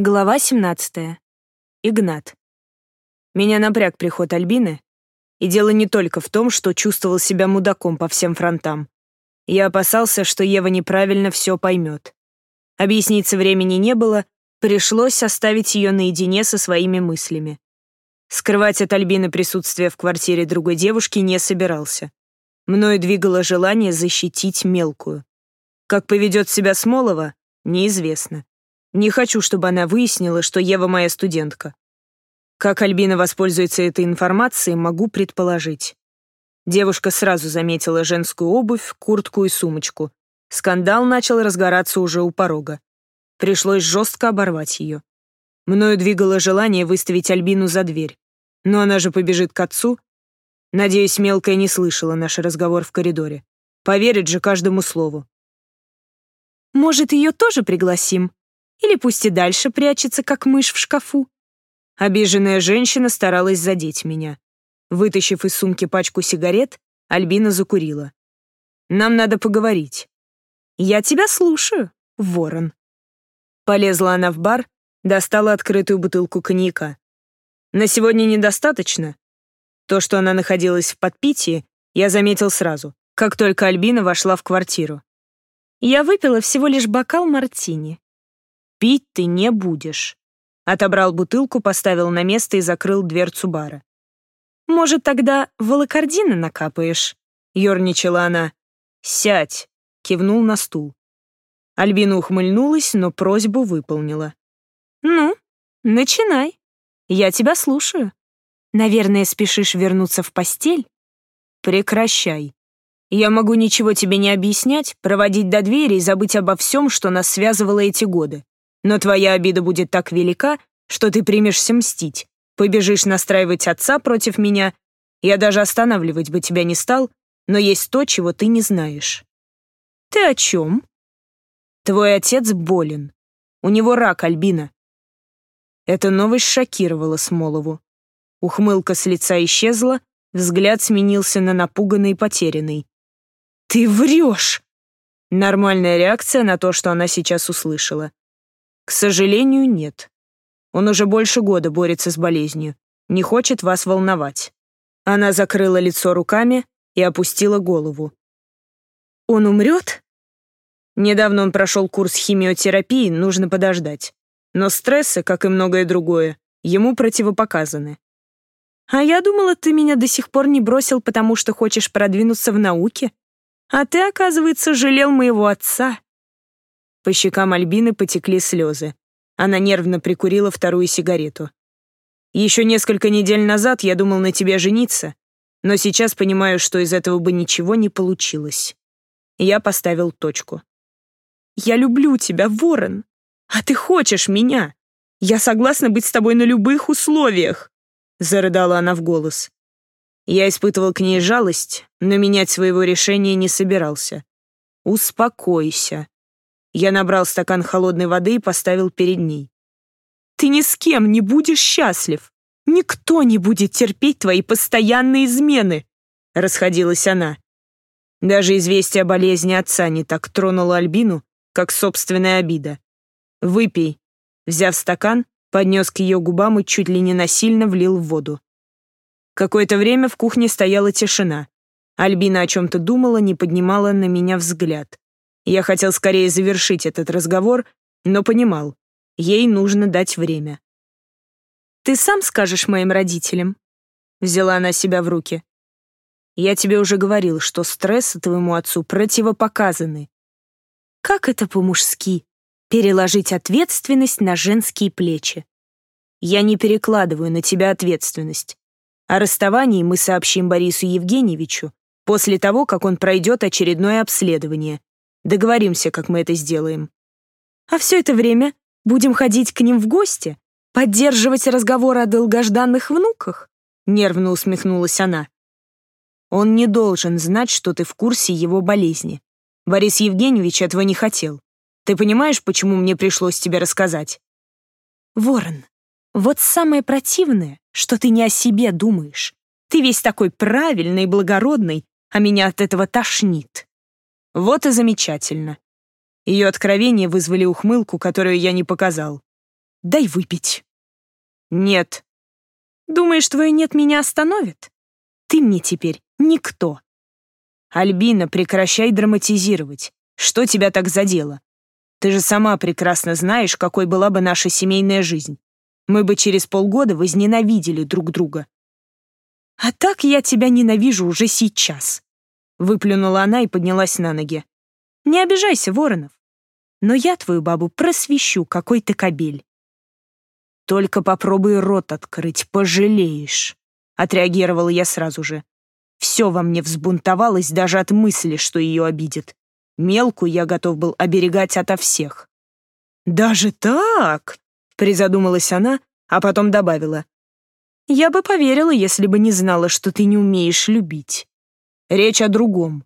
Глава 17. Игнат. Меня напряг приход Альбины, и дело не только в том, что чувствовал себя мудаком по всем фронтам. Я опасался, что Ева неправильно все поймет. Объясниться времени не было, пришлось оставить ее наедине со своими мыслями. Скрывать от Альбины присутствие в квартире другой девушки не собирался. Мною двигало желание защитить мелкую. Как поведет себя Смолова, неизвестно. Не хочу, чтобы она выяснила, что Ева моя студентка. Как Альбина воспользуется этой информацией, могу предположить. Девушка сразу заметила женскую обувь, куртку и сумочку. Скандал начал разгораться уже у порога. Пришлось жестко оборвать ее. Мною двигало желание выставить Альбину за дверь. Но она же побежит к отцу. Надеюсь, мелкая не слышала наш разговор в коридоре. Поверит же каждому слову. «Может, ее тоже пригласим?» Или пусть и дальше прячется, как мышь в шкафу. Обиженная женщина старалась задеть меня. Вытащив из сумки пачку сигарет, Альбина закурила. «Нам надо поговорить». «Я тебя слушаю, ворон». Полезла она в бар, достала открытую бутылку коньяка. На сегодня недостаточно. То, что она находилась в подпитии, я заметил сразу, как только Альбина вошла в квартиру. Я выпила всего лишь бокал мартини. Пить ты не будешь. Отобрал бутылку, поставил на место и закрыл дверцу бара. Может, тогда волокордина накапаешь? Ёрничала она. Сядь, кивнул на стул. Альбина ухмыльнулась, но просьбу выполнила. Ну, начинай. Я тебя слушаю. Наверное, спешишь вернуться в постель? Прекращай. Я могу ничего тебе не объяснять, проводить до двери и забыть обо всем, что нас связывало эти годы. Но твоя обида будет так велика, что ты примешься мстить, побежишь настраивать отца против меня. Я даже останавливать бы тебя не стал, но есть то, чего ты не знаешь. Ты о чем? Твой отец болен. У него рак, Альбина. Эта новость шокировала Смолову. Ухмылка с лица исчезла, взгляд сменился на напуганный и потерянный. «Ты врешь!» Нормальная реакция на то, что она сейчас услышала. К сожалению, нет. Он уже больше года борется с болезнью, не хочет вас волновать. Она закрыла лицо руками и опустила голову. Он умрет? Недавно он прошел курс химиотерапии, нужно подождать. Но стрессы, как и многое другое, ему противопоказаны. А я думала, ты меня до сих пор не бросил, потому что хочешь продвинуться в науке. А ты, оказывается, жалел моего отца. По щекам Альбины потекли слезы. Она нервно прикурила вторую сигарету. «Еще несколько недель назад я думал на тебе жениться, но сейчас понимаю, что из этого бы ничего не получилось». Я поставил точку. «Я люблю тебя, Ворон, а ты хочешь меня. Я согласна быть с тобой на любых условиях», — зарыдала она в голос. Я испытывал к ней жалость, но менять своего решения не собирался. «Успокойся», я набрал стакан холодной воды и поставил перед ней. «Ты ни с кем не будешь счастлив. Никто не будет терпеть твои постоянные измены», — расходилась она. Даже известие о болезни отца не так тронуло Альбину, как собственная обида. «Выпей», — взяв стакан, поднес к ее губам и чуть ли не насильно влил в воду. Какое-то время в кухне стояла тишина. Альбина о чем-то думала, не поднимала на меня взгляд. Я хотел скорее завершить этот разговор, но понимал, ей нужно дать время. «Ты сам скажешь моим родителям?» Взяла она себя в руки. «Я тебе уже говорил, что стрессы твоему отцу противопоказаны». «Как это по-мужски? Переложить ответственность на женские плечи?» «Я не перекладываю на тебя ответственность. О расставании мы сообщим Борису Евгеньевичу после того, как он пройдет очередное обследование, Договоримся, как мы это сделаем. А все это время будем ходить к ним в гости, поддерживать разговоры о долгожданных внуках?» Нервно усмехнулась она. «Он не должен знать, что ты в курсе его болезни. Борис Евгеньевич этого не хотел. Ты понимаешь, почему мне пришлось тебе рассказать?» «Ворон, вот самое противное, что ты не о себе думаешь. Ты весь такой правильный и благородный, а меня от этого тошнит». Вот и замечательно. Ее откровения вызвали ухмылку, которую я не показал. дай выпить». «Нет». «Думаешь, твой нет меня остановит? Ты мне теперь никто». «Альбина, прекращай драматизировать. Что тебя так задело? Ты же сама прекрасно знаешь, какой была бы наша семейная жизнь. Мы бы через полгода возненавидели друг друга». «А так я тебя ненавижу уже сейчас», — выплюнула она и поднялась на ноги. «Не обижайся, Воронов, но я твою бабу просвещу, какой ты кобель». «Только попробуй рот открыть, пожалеешь», — отреагировала я сразу же. Все во мне взбунтовалось даже от мысли, что ее обидит. Мелкую я готов был оберегать ото всех. «Даже так?» — призадумалась она, а потом добавила. «Я бы поверила, если бы не знала, что ты не умеешь любить. Речь о другом.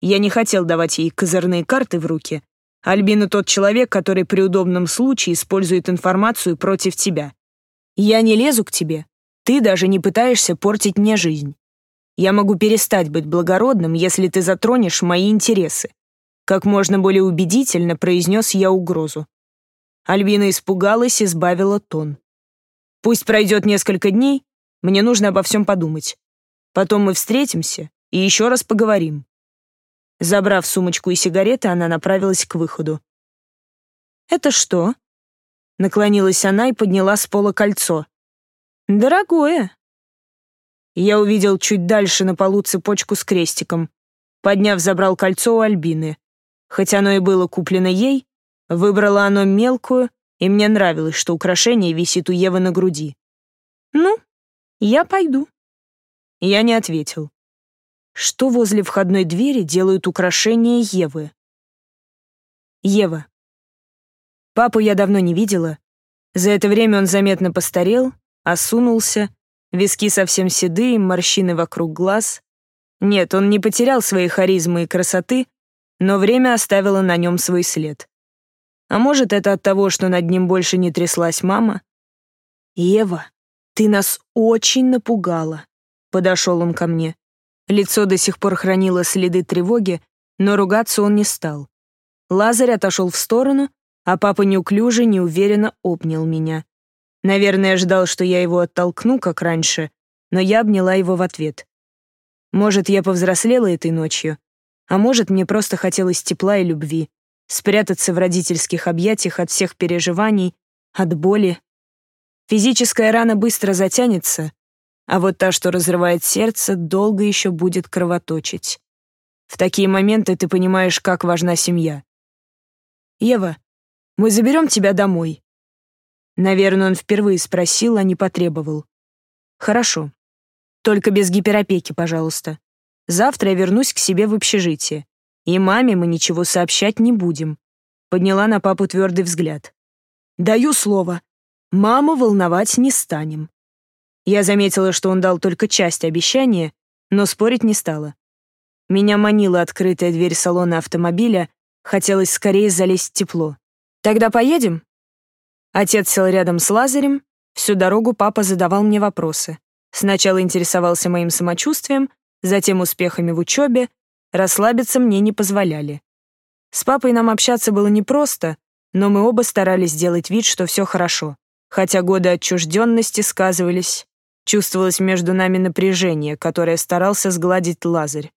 Я не хотел давать ей козырные карты в руки, Альбина тот человек, который при удобном случае использует информацию против тебя. Я не лезу к тебе. Ты даже не пытаешься портить мне жизнь. Я могу перестать быть благородным, если ты затронешь мои интересы. Как можно более убедительно произнес я угрозу. Альбина испугалась и сбавила тон. Пусть пройдет несколько дней, мне нужно обо всем подумать. Потом мы встретимся и еще раз поговорим. Забрав сумочку и сигареты, она направилась к выходу. «Это что?» Наклонилась она и подняла с пола кольцо. «Дорогое». Я увидел чуть дальше на полу цепочку с крестиком. Подняв, забрал кольцо у Альбины. Хоть оно и было куплено ей, выбрала оно мелкую, и мне нравилось, что украшение висит у Евы на груди. «Ну, я пойду». Я не ответил что возле входной двери делают украшения Евы. Ева. Папу я давно не видела. За это время он заметно постарел, осунулся, виски совсем седые, морщины вокруг глаз. Нет, он не потерял своей харизмы и красоты, но время оставило на нем свой след. А может, это от того, что над ним больше не тряслась мама? «Ева, ты нас очень напугала», — подошел он ко мне. Лицо до сих пор хранило следы тревоги, но ругаться он не стал. Лазарь отошел в сторону, а папа неуклюже, неуверенно обнял меня. Наверное, ждал, что я его оттолкну, как раньше, но я обняла его в ответ. Может, я повзрослела этой ночью, а может, мне просто хотелось тепла и любви, спрятаться в родительских объятиях от всех переживаний, от боли. Физическая рана быстро затянется, а вот та, что разрывает сердце, долго еще будет кровоточить. В такие моменты ты понимаешь, как важна семья. «Ева, мы заберем тебя домой». Наверное, он впервые спросил, а не потребовал. «Хорошо. Только без гиперопеки, пожалуйста. Завтра я вернусь к себе в общежитие. И маме мы ничего сообщать не будем». Подняла на папу твердый взгляд. «Даю слово. Маму волновать не станем». Я заметила, что он дал только часть обещания, но спорить не стала. Меня манила открытая дверь салона автомобиля, хотелось скорее залезть в тепло. «Тогда поедем?» Отец сел рядом с Лазарем, всю дорогу папа задавал мне вопросы. Сначала интересовался моим самочувствием, затем успехами в учебе, расслабиться мне не позволяли. С папой нам общаться было непросто, но мы оба старались сделать вид, что все хорошо, хотя годы отчужденности сказывались Чувствовалось между нами напряжение, которое старался сгладить Лазарь.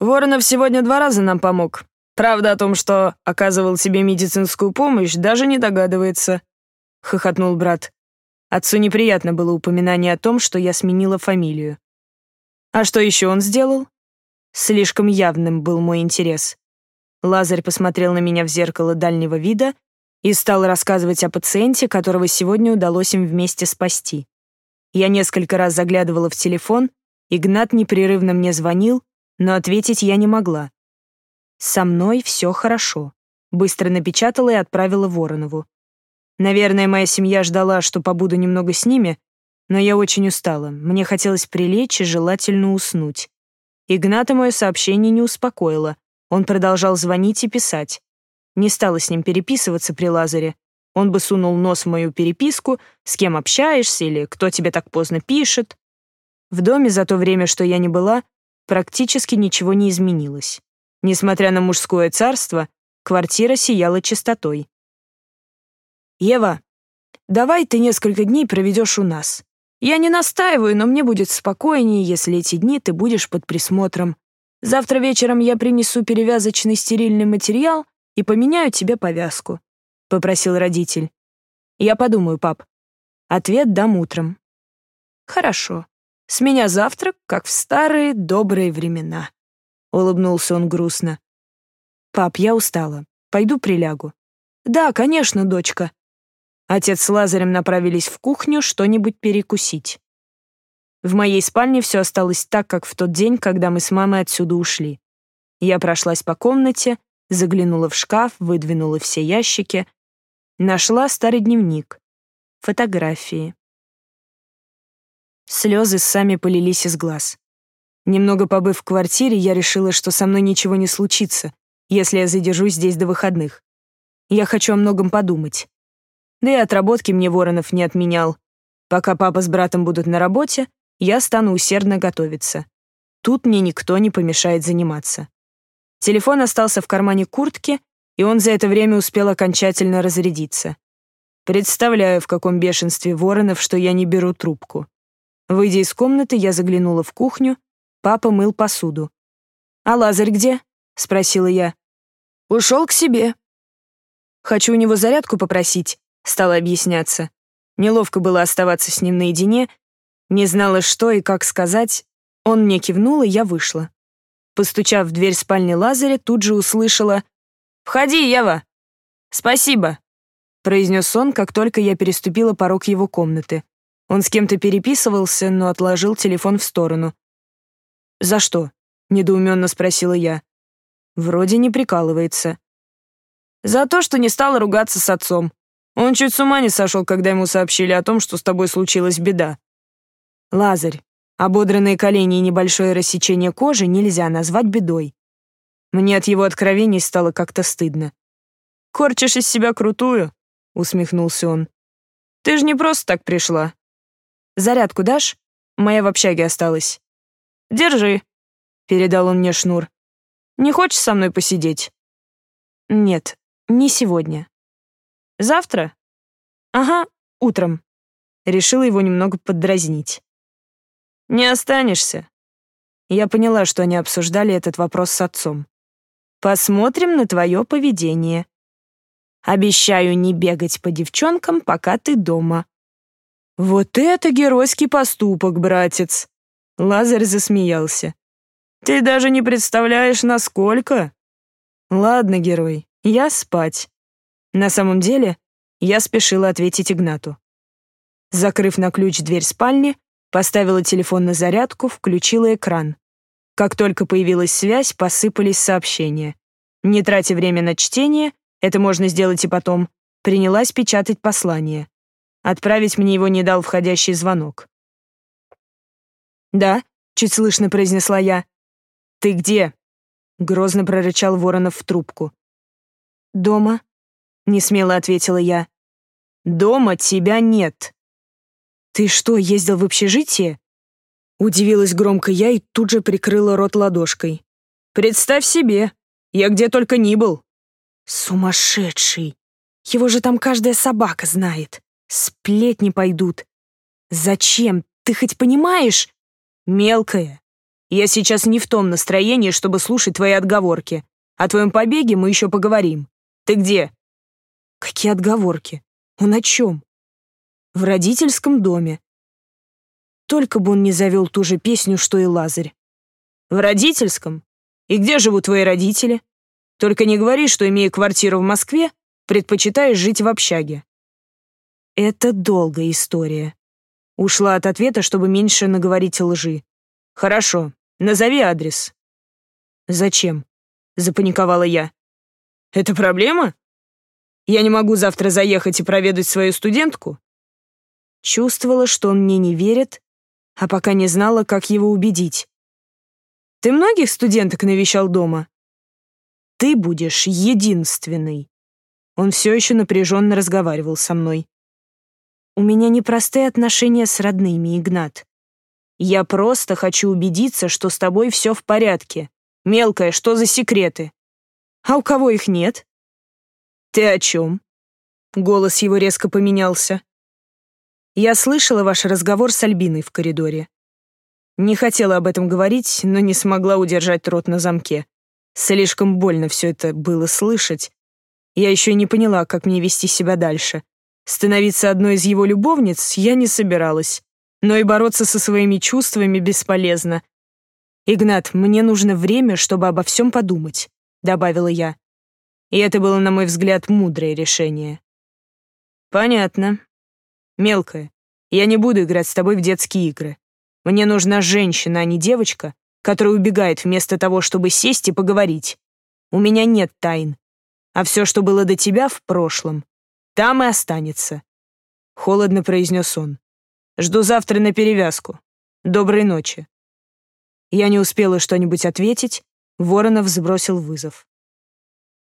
Воронов сегодня два раза нам помог. Правда о том, что оказывал себе медицинскую помощь, даже не догадывается. Хохотнул брат. Отцу неприятно было упоминание о том, что я сменила фамилию. А что еще он сделал? Слишком явным был мой интерес. Лазарь посмотрел на меня в зеркало дальнего вида и стал рассказывать о пациенте, которого сегодня удалось им вместе спасти. Я несколько раз заглядывала в телефон, Игнат непрерывно мне звонил, но ответить я не могла. «Со мной все хорошо», — быстро напечатала и отправила Воронову. Наверное, моя семья ждала, что побуду немного с ними, но я очень устала, мне хотелось прилечь и желательно уснуть. Игната мое сообщение не успокоило, он продолжал звонить и писать. Не стала с ним переписываться при Лазаре, он бы сунул нос в мою переписку, с кем общаешься или кто тебе так поздно пишет. В доме за то время, что я не была, практически ничего не изменилось. Несмотря на мужское царство, квартира сияла чистотой. «Ева, Давай ты несколько дней проведешь у нас. Я не настаиваю, но мне будет спокойнее, если эти дни ты будешь под присмотром. Завтра вечером я принесу перевязочный стерильный материал и поменяю тебе повязку», — попросил родитель. «Я подумаю, пап. Ответ дам утром». «Хорошо. С меня завтрак, как в старые добрые времена», — улыбнулся он грустно. «Пап, я устала. Пойду прилягу». «Да, конечно, дочка», Отец с Лазарем направились в кухню что-нибудь перекусить. В моей спальне все осталось так, как в тот день, когда мы с мамой отсюда ушли. Я прошлась по комнате, заглянула в шкаф, выдвинула все ящики. Нашла старый дневник. Фотографии. Слезы сами полились из глаз. Немного побыв в квартире, я решила, что со мной ничего не случится, если я задержусь здесь до выходных. Я хочу о многом подумать. Да и отработки мне Воронов не отменял. Пока папа с братом будут на работе, я стану усердно готовиться. Тут мне никто не помешает заниматься. Телефон остался в кармане куртки, и он за это время успел окончательно разрядиться. Представляю, в каком бешенстве Воронов, что я не беру трубку. Выйдя из комнаты, я заглянула в кухню. Папа мыл посуду. «А Лазарь где?» — спросила я. «Ушел к себе». «Хочу у него зарядку попросить стала объясняться. Неловко было оставаться с ним наедине, не знала, что и как сказать. Он мне кивнул, и я вышла. Постучав в дверь спальни Лазаря, тут же услышала «Входи, Ева!» «Спасибо», — произнес он, как только я переступила порог его комнаты. Он с кем-то переписывался, но отложил телефон в сторону. «За что?» — недоуменно спросила я. Вроде не прикалывается. «За то, что не стала ругаться с отцом», он чуть с ума не сошел, когда ему сообщили о том, что с тобой случилась беда. Лазарь, ободранные колени и небольшое рассечение кожи нельзя назвать бедой. Мне от его откровений стало как-то стыдно. «Корчишь из себя крутую?» — усмехнулся он. «Ты же не просто так пришла. Зарядку дашь? Моя в общаге осталась». «Держи», — передал он мне шнур. «Не хочешь со мной посидеть?» «Нет, не сегодня. Завтра? Ага, утром. Решила его немного поддразнить. Не останешься? Я поняла, что они обсуждали этот вопрос с отцом. Посмотрим на твое поведение. Обещаю не бегать по девчонкам, пока ты дома. Вот это геройский поступок, братец. Лазарь засмеялся. Ты даже не представляешь, насколько. Ладно, герой, я спать. На самом деле, я спешила ответить Игнату. Закрыв на ключ дверь спальни, поставила телефон на зарядку, включила экран. Как только появилась связь, посыпались сообщения. Не тратя время на чтение, это можно сделать и потом, принялась печатать послание. Отправить мне его не дал входящий звонок. «Да», — чуть слышно произнесла я. «Ты где?» — грозно прорычал Воронов в трубку. «Дома», несмело ответила я. Дома тебя нет. Ты что, ездил в общежитие? Удивилась громко я и тут же прикрыла рот ладошкой. Представь себе, я где только ни был. Сумасшедший. Его же там каждая собака знает. Сплетни пойдут. Зачем? Ты хоть понимаешь? Мелкая. Я сейчас не в том настроении, чтобы слушать твои отговорки. О твоем побеге мы еще поговорим. Ты где? Какие отговорки? Он о чем? В родительском доме. Только бы он не завел ту же песню, что и Лазарь. В родительском? И где живут твои родители? Только не говори, что, имея квартиру в Москве, предпочитаешь жить в общаге. Это долгая история. Ушла от ответа, чтобы меньше наговорить лжи. Хорошо, назови адрес. Зачем? Запаниковала я. Это проблема? Я не могу завтра заехать и проведать свою студентку?» Чувствовала, что он мне не верит, а пока не знала, как его убедить. «Ты многих студенток навещал дома?» «Ты будешь единственный». Он все еще напряженно разговаривал со мной. «У меня непростые отношения с родными, Игнат. Я просто хочу убедиться, что с тобой все в порядке. Мелкая, что за секреты? А у кого их нет?» «Ты о чем?» Голос его резко поменялся. Я слышала ваш разговор с Альбиной в коридоре. Не хотела об этом говорить, но не смогла удержать рот на замке. Слишком больно все это было слышать. Я еще не поняла, как мне вести себя дальше. Становиться одной из его любовниц я не собиралась. Но и бороться со своими чувствами бесполезно. «Игнат, мне нужно время, чтобы обо всем подумать», — добавила я. И это было, на мой взгляд, мудрое решение. «Понятно. Мелкая, я не буду играть с тобой в детские игры. Мне нужна женщина, а не девочка, которая убегает вместо того, чтобы сесть и поговорить. У меня нет тайн. А все, что было до тебя в прошлом, там и останется. Холодно произнес он. Жду завтра на перевязку. Доброй ночи. Я не успела что-нибудь ответить, Воронов сбросил вызов.